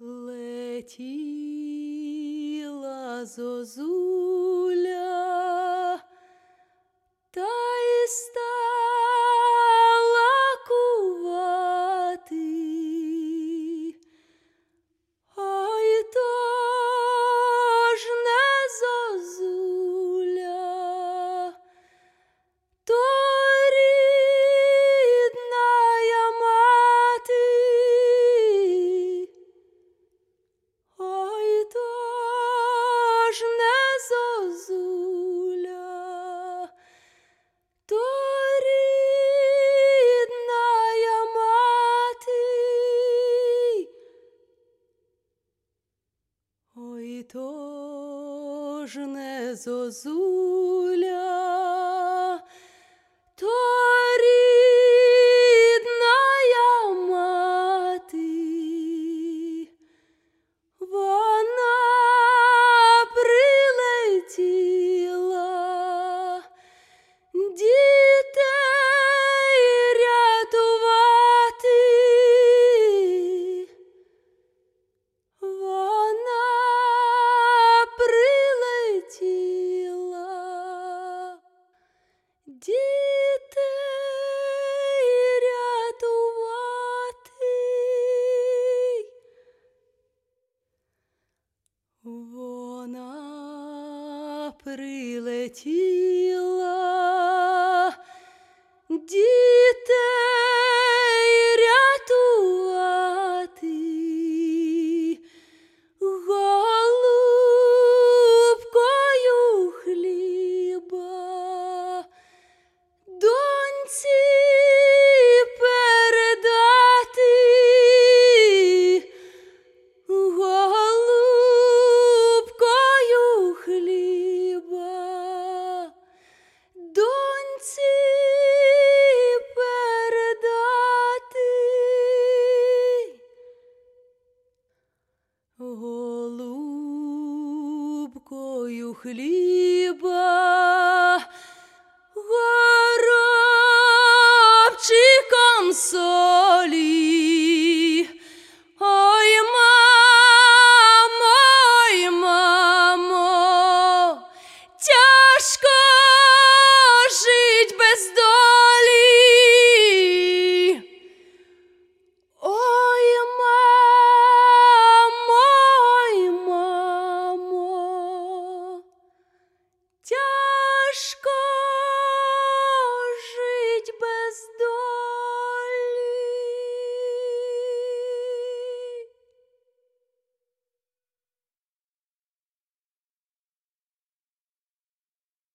Летіла зозуля та й стала Ой, то ж не зозуля. Вона прилетіла. Ді... Чашею хліба горобчиком со.